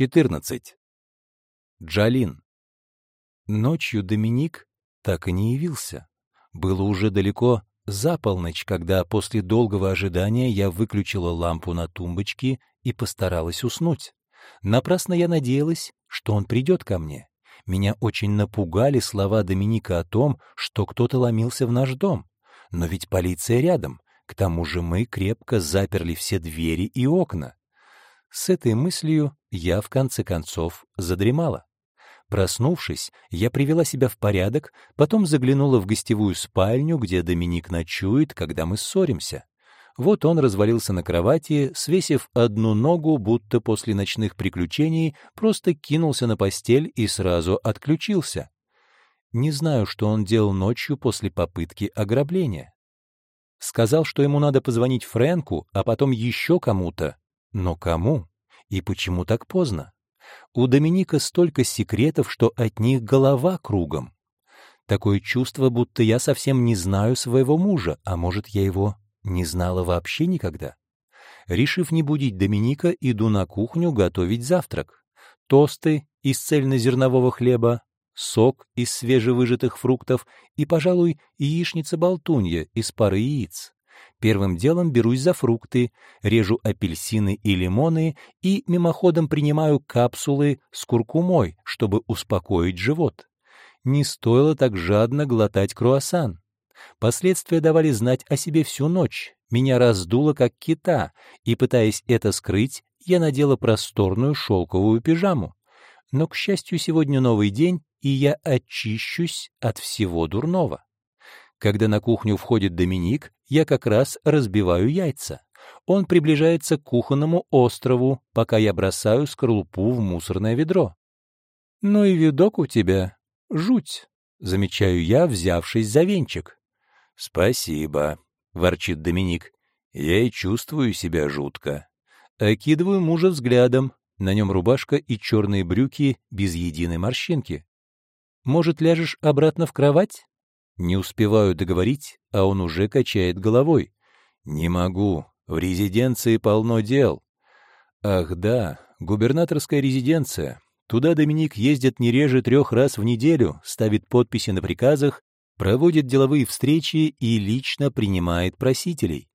14. Джалин. Ночью Доминик так и не явился. Было уже далеко за полночь, когда после долгого ожидания я выключила лампу на тумбочке и постаралась уснуть. Напрасно я надеялась, что он придет ко мне. Меня очень напугали слова Доминика о том, что кто-то ломился в наш дом. Но ведь полиция рядом. К тому же мы крепко заперли все двери и окна. С этой мыслью я, в конце концов, задремала. Проснувшись, я привела себя в порядок, потом заглянула в гостевую спальню, где Доминик ночует, когда мы ссоримся. Вот он развалился на кровати, свесив одну ногу, будто после ночных приключений, просто кинулся на постель и сразу отключился. Не знаю, что он делал ночью после попытки ограбления. Сказал, что ему надо позвонить Фрэнку, а потом еще кому-то. Но кому? И почему так поздно? У Доминика столько секретов, что от них голова кругом. Такое чувство, будто я совсем не знаю своего мужа, а может, я его не знала вообще никогда. Решив не будить Доминика, иду на кухню готовить завтрак. Тосты из цельнозернового хлеба, сок из свежевыжатых фруктов и, пожалуй, яичница-болтунья из пары яиц. Первым делом берусь за фрукты, режу апельсины и лимоны и мимоходом принимаю капсулы с куркумой, чтобы успокоить живот. Не стоило так жадно глотать круассан. Последствия давали знать о себе всю ночь. Меня раздуло, как кита, и, пытаясь это скрыть, я надела просторную шелковую пижаму. Но, к счастью, сегодня новый день, и я очищусь от всего дурного. Когда на кухню входит Доминик, я как раз разбиваю яйца. Он приближается к кухонному острову, пока я бросаю скорлупу в мусорное ведро. «Ну и видок у тебя. Жуть», — замечаю я, взявшись за венчик. «Спасибо», — ворчит Доминик. «Я и чувствую себя жутко». Окидываю мужа взглядом. На нем рубашка и черные брюки без единой морщинки. «Может, ляжешь обратно в кровать?» Не успеваю договорить, а он уже качает головой. «Не могу. В резиденции полно дел». «Ах да, губернаторская резиденция. Туда Доминик ездит не реже трех раз в неделю, ставит подписи на приказах, проводит деловые встречи и лично принимает просителей.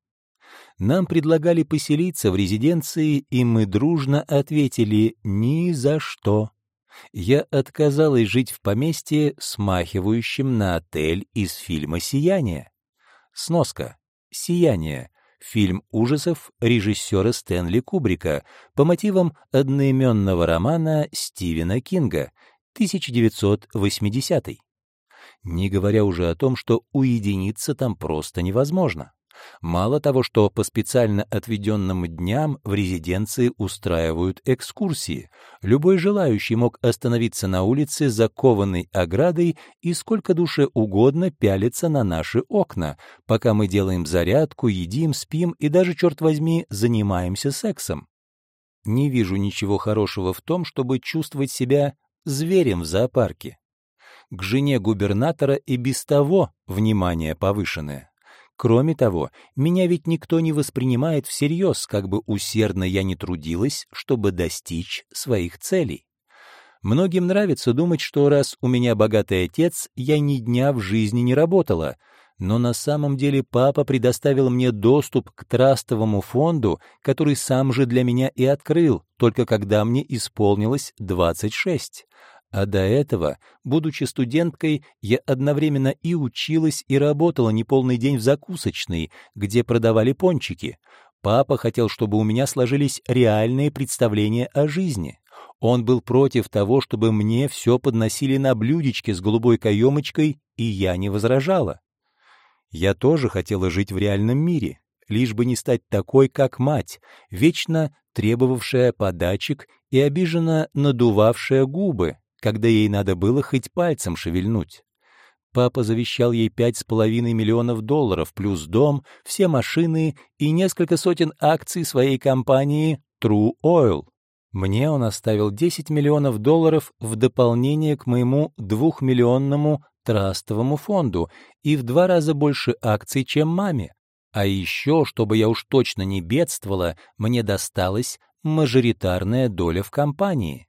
Нам предлагали поселиться в резиденции, и мы дружно ответили «ни за что» я отказалась жить в поместье, смахивающем на отель из фильма «Сияние». Сноска. «Сияние» — фильм ужасов режиссера Стэнли Кубрика по мотивам одноименного романа Стивена Кинга, 1980 Не говоря уже о том, что уединиться там просто невозможно. Мало того, что по специально отведенным дням в резиденции устраивают экскурсии, любой желающий мог остановиться на улице закованной оградой и сколько душе угодно пялиться на наши окна, пока мы делаем зарядку, едим, спим и даже, черт возьми, занимаемся сексом. Не вижу ничего хорошего в том, чтобы чувствовать себя зверем в зоопарке. К жене губернатора и без того внимание повышенное. Кроме того, меня ведь никто не воспринимает всерьез, как бы усердно я не трудилась, чтобы достичь своих целей. Многим нравится думать, что раз у меня богатый отец, я ни дня в жизни не работала, но на самом деле папа предоставил мне доступ к трастовому фонду, который сам же для меня и открыл, только когда мне исполнилось 26. А до этого, будучи студенткой, я одновременно и училась, и работала неполный день в закусочной, где продавали пончики. Папа хотел, чтобы у меня сложились реальные представления о жизни. Он был против того, чтобы мне все подносили на блюдечке с голубой каемочкой, и я не возражала. Я тоже хотела жить в реальном мире, лишь бы не стать такой, как мать, вечно требовавшая подачек и обиженно надувавшая губы, когда ей надо было хоть пальцем шевельнуть. Папа завещал ей пять с половиной миллионов долларов плюс дом, все машины и несколько сотен акций своей компании True Oil. Мне он оставил 10 миллионов долларов в дополнение к моему двухмиллионному трастовому фонду и в два раза больше акций, чем маме. А еще, чтобы я уж точно не бедствовала, мне досталась мажоритарная доля в компании.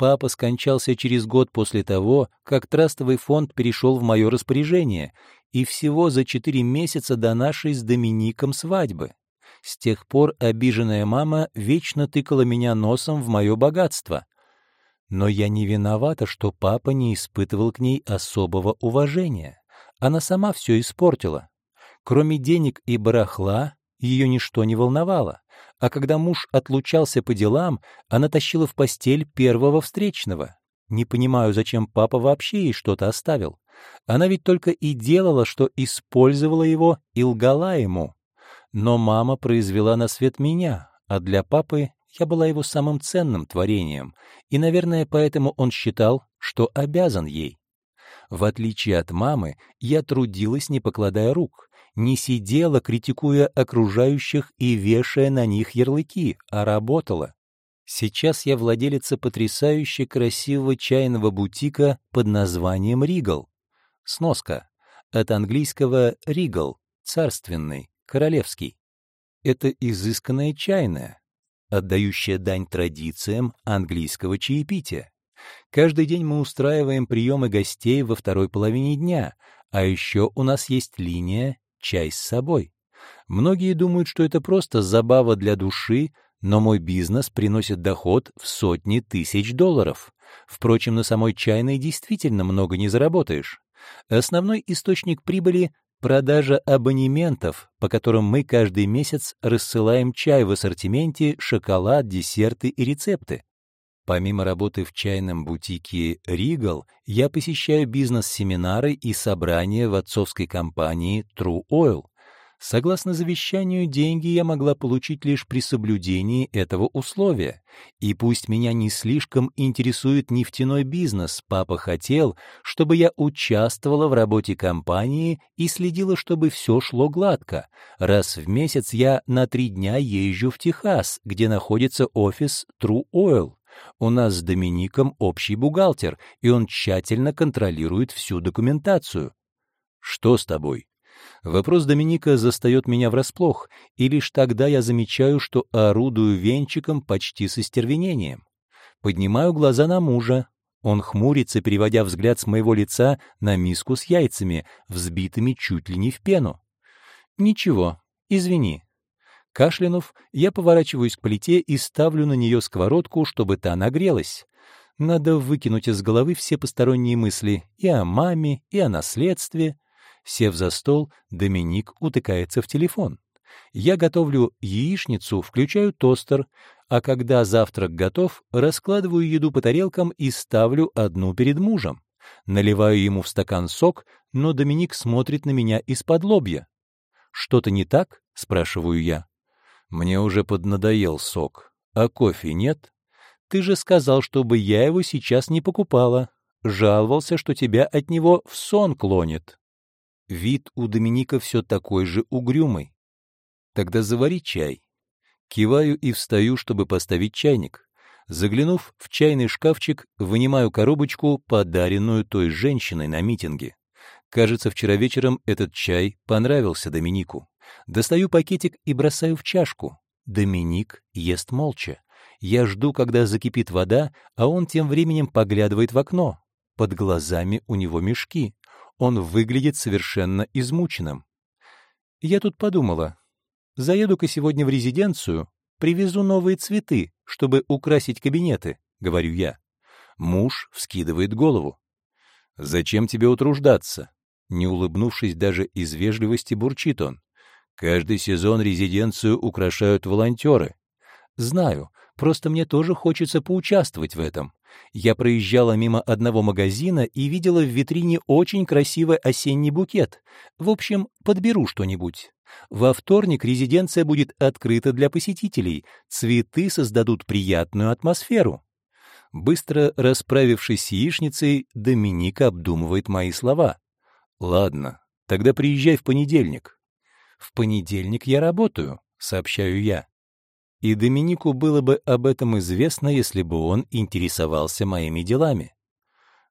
Папа скончался через год после того, как трастовый фонд перешел в мое распоряжение, и всего за четыре месяца до нашей с Домиником свадьбы. С тех пор обиженная мама вечно тыкала меня носом в мое богатство. Но я не виновата, что папа не испытывал к ней особого уважения. Она сама все испортила. Кроме денег и барахла, ее ничто не волновало а когда муж отлучался по делам, она тащила в постель первого встречного. Не понимаю, зачем папа вообще ей что-то оставил. Она ведь только и делала, что использовала его и лгала ему. Но мама произвела на свет меня, а для папы я была его самым ценным творением, и, наверное, поэтому он считал, что обязан ей. В отличие от мамы, я трудилась, не покладая рук не сидела, критикуя окружающих и вешая на них ярлыки, а работала. Сейчас я владелица потрясающе красивого чайного бутика под названием «Ригал». Сноска. От английского «ригал» — царственный, королевский. Это изысканное чайное, отдающее дань традициям английского чаепития. Каждый день мы устраиваем приемы гостей во второй половине дня, а еще у нас есть линия чай с собой. Многие думают, что это просто забава для души, но мой бизнес приносит доход в сотни тысяч долларов. Впрочем, на самой чайной действительно много не заработаешь. Основной источник прибыли — продажа абонементов, по которым мы каждый месяц рассылаем чай в ассортименте, шоколад, десерты и рецепты. Помимо работы в чайном бутике «Ригал», я посещаю бизнес-семинары и собрания в отцовской компании True Oil. Согласно завещанию, деньги я могла получить лишь при соблюдении этого условия. И пусть меня не слишком интересует нефтяной бизнес, папа хотел, чтобы я участвовала в работе компании и следила, чтобы все шло гладко. Раз в месяц я на три дня езжу в Техас, где находится офис True Oil. У нас с Домиником общий бухгалтер, и он тщательно контролирует всю документацию. Что с тобой? Вопрос Доминика застает меня врасплох, и лишь тогда я замечаю, что орудую венчиком почти с истервенением. Поднимаю глаза на мужа. Он хмурится, переводя взгляд с моего лица на миску с яйцами, взбитыми чуть ли не в пену. «Ничего, извини, Кашлянув, я поворачиваюсь к плите и ставлю на нее сковородку, чтобы та нагрелась. Надо выкинуть из головы все посторонние мысли и о маме, и о наследстве. Сев за стол, Доминик утыкается в телефон. Я готовлю яичницу, включаю тостер, а когда завтрак готов, раскладываю еду по тарелкам и ставлю одну перед мужем. Наливаю ему в стакан сок, но Доминик смотрит на меня из-под лобья. «Что-то не так?» — спрашиваю я. Мне уже поднадоел сок. А кофе нет? Ты же сказал, чтобы я его сейчас не покупала. Жаловался, что тебя от него в сон клонит. Вид у Доминика все такой же угрюмый. Тогда завари чай. Киваю и встаю, чтобы поставить чайник. Заглянув в чайный шкафчик, вынимаю коробочку, подаренную той женщиной на митинге. Кажется, вчера вечером этот чай понравился Доминику. Достаю пакетик и бросаю в чашку. Доминик ест молча. Я жду, когда закипит вода, а он тем временем поглядывает в окно. Под глазами у него мешки. Он выглядит совершенно измученным. Я тут подумала. Заеду-ка сегодня в резиденцию, привезу новые цветы, чтобы украсить кабинеты, — говорю я. Муж вскидывает голову. «Зачем тебе утруждаться?» Не улыбнувшись даже из вежливости, бурчит он. Каждый сезон резиденцию украшают волонтеры. Знаю, просто мне тоже хочется поучаствовать в этом. Я проезжала мимо одного магазина и видела в витрине очень красивый осенний букет. В общем, подберу что-нибудь. Во вторник резиденция будет открыта для посетителей. Цветы создадут приятную атмосферу. Быстро расправившись с яичницей, Доминика обдумывает мои слова. «Ладно, тогда приезжай в понедельник. В понедельник я работаю, сообщаю я. И Доминику было бы об этом известно, если бы он интересовался моими делами.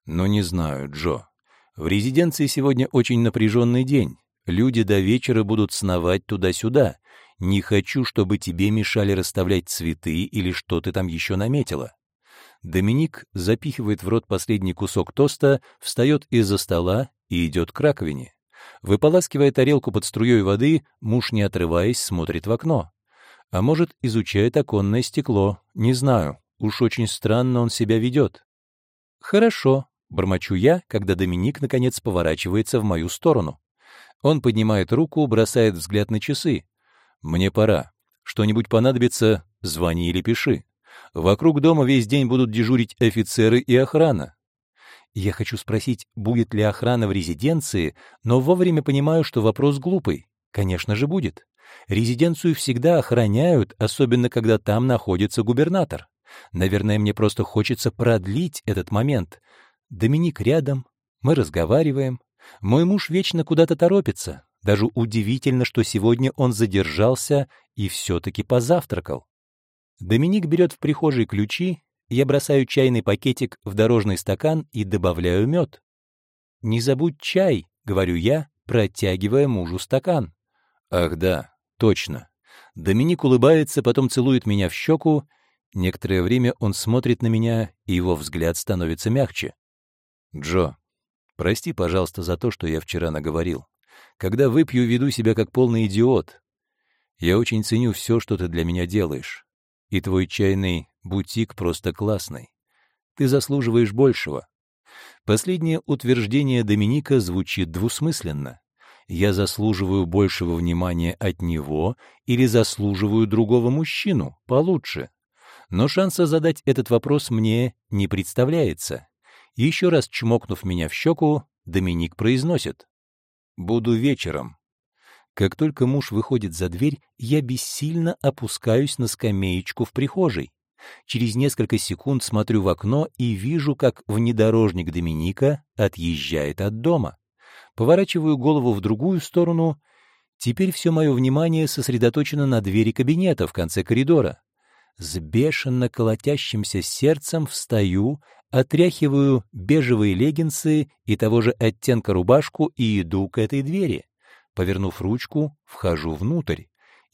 Но не знаю, Джо. В резиденции сегодня очень напряженный день. Люди до вечера будут сновать туда-сюда. Не хочу, чтобы тебе мешали расставлять цветы или что ты там еще наметила. Доминик запихивает в рот последний кусок тоста, встает из-за стола и идет к раковине. Выполаскивая тарелку под струей воды, муж, не отрываясь, смотрит в окно. А может, изучает оконное стекло, не знаю. Уж очень странно он себя ведет. «Хорошо», — бормочу я, когда Доминик, наконец, поворачивается в мою сторону. Он поднимает руку, бросает взгляд на часы. «Мне пора. Что-нибудь понадобится, звони или пиши. Вокруг дома весь день будут дежурить офицеры и охрана. Я хочу спросить, будет ли охрана в резиденции, но вовремя понимаю, что вопрос глупый. Конечно же, будет. Резиденцию всегда охраняют, особенно когда там находится губернатор. Наверное, мне просто хочется продлить этот момент. Доминик рядом, мы разговариваем. Мой муж вечно куда-то торопится. Даже удивительно, что сегодня он задержался и все-таки позавтракал. Доминик берет в прихожей ключи, я бросаю чайный пакетик в дорожный стакан и добавляю мед. «Не забудь чай», — говорю я, протягивая мужу стакан. «Ах да, точно». Доминик улыбается, потом целует меня в щеку. Некоторое время он смотрит на меня, и его взгляд становится мягче. «Джо, прости, пожалуйста, за то, что я вчера наговорил. Когда выпью, веду себя как полный идиот. Я очень ценю все, что ты для меня делаешь. И твой чайный бутик просто классный. Ты заслуживаешь большего. Последнее утверждение Доминика звучит двусмысленно. Я заслуживаю большего внимания от него или заслуживаю другого мужчину, получше. Но шанса задать этот вопрос мне не представляется. Еще раз чмокнув меня в щеку, Доминик произносит. «Буду вечером. Как только муж выходит за дверь, я бессильно опускаюсь на скамеечку в прихожей. Через несколько секунд смотрю в окно и вижу, как внедорожник Доминика отъезжает от дома. Поворачиваю голову в другую сторону. Теперь все мое внимание сосредоточено на двери кабинета в конце коридора. С бешено колотящимся сердцем встаю, отряхиваю бежевые леггинсы и того же оттенка рубашку и иду к этой двери. Повернув ручку, вхожу внутрь.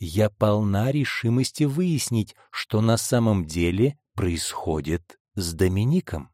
Я полна решимости выяснить, что на самом деле происходит с Домиником.